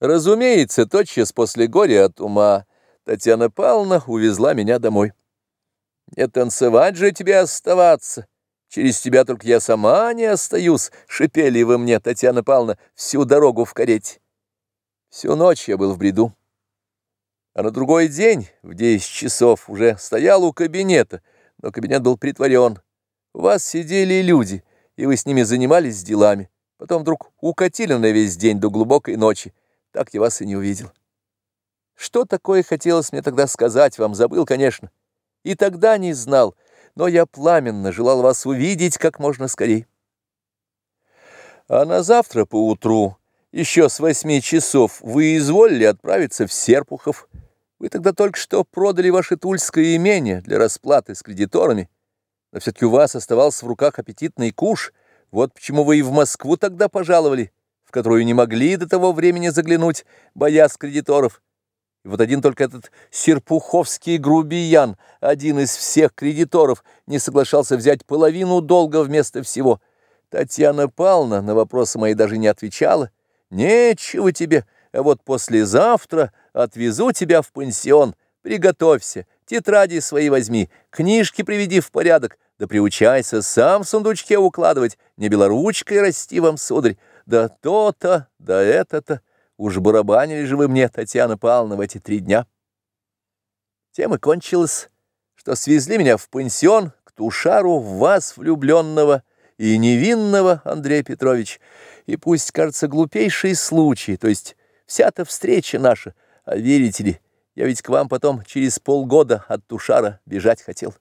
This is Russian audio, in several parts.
Разумеется, тотчас после горя от ума Татьяна Павловна увезла меня домой. Не танцевать же тебе оставаться. Через тебя только я сама не остаюсь, шипели вы мне, Татьяна Павловна, всю дорогу в карете. Всю ночь я был в бреду. А на другой день, в десять часов, уже стоял у кабинета, но кабинет был притворен. У вас сидели люди, и вы с ними занимались делами. Потом вдруг укатили на весь день до глубокой ночи так я вас и не увидел. Что такое хотелось мне тогда сказать вам, забыл, конечно. И тогда не знал, но я пламенно желал вас увидеть как можно скорее. А на завтра поутру, еще с восьми часов, вы изволили отправиться в Серпухов. Вы тогда только что продали ваше тульское имение для расплаты с кредиторами, но все-таки у вас оставался в руках аппетитный куш, вот почему вы и в Москву тогда пожаловали в которую не могли до того времени заглянуть, боясь кредиторов. И вот один только этот серпуховский грубиян, один из всех кредиторов, не соглашался взять половину долга вместо всего. Татьяна Павловна на вопросы мои даже не отвечала. «Нечего тебе, а вот послезавтра отвезу тебя в пансион. Приготовься, тетради свои возьми, книжки приведи в порядок, да приучайся сам в сундучке укладывать, не белоручкой расти вам, сударь. Да то-то, да это-то. Уж барабанили же вы мне, Татьяна Павловна, в эти три дня. Тем и кончилось, что свезли меня в пансион к Тушару в вас, влюбленного и невинного, Андрей Петрович. И пусть кажется глупейший случай, то есть вся-то встреча наша, а верите ли, я ведь к вам потом через полгода от Тушара бежать хотел.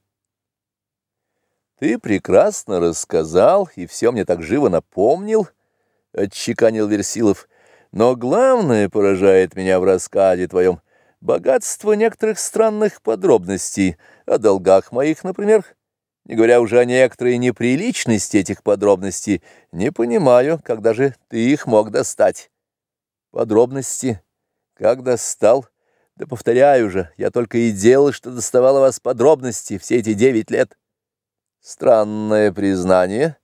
Ты прекрасно рассказал и все мне так живо напомнил, —— отчеканил Версилов. «Но главное поражает меня в рассказе твоем богатство некоторых странных подробностей, о долгах моих, например. Не говоря уже о некоторой неприличности этих подробностей, не понимаю, когда же ты их мог достать». «Подробности? Как достал?» «Да повторяю же, я только и делал, что доставала вас подробности все эти девять лет». «Странное признание»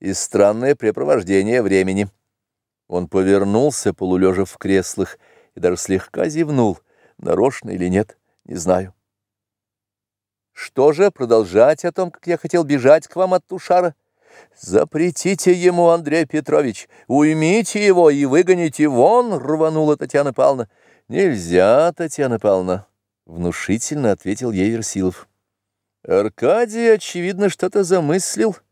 и странное препровождение времени. Он повернулся, полулежа в креслах, и даже слегка зевнул, нарочно или нет, не знаю. Что же, продолжать о том, как я хотел бежать к вам от Тушара? Запретите ему, Андрей Петрович, уймите его и выгоните вон, рванула Татьяна Павловна. Нельзя, Татьяна Павловна, внушительно ответил ей Версилов. Аркадий, очевидно, что-то замыслил, —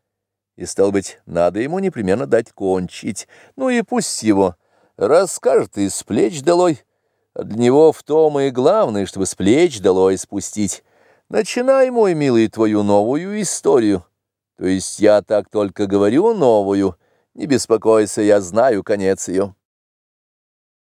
и, стал быть, надо ему непременно дать кончить. Ну и пусть его расскажет и с плеч долой. А для него в том и главное, чтобы с плеч долой спустить. Начинай, мой милый, твою новую историю. То есть я так только говорю новую. Не беспокойся, я знаю конец ее.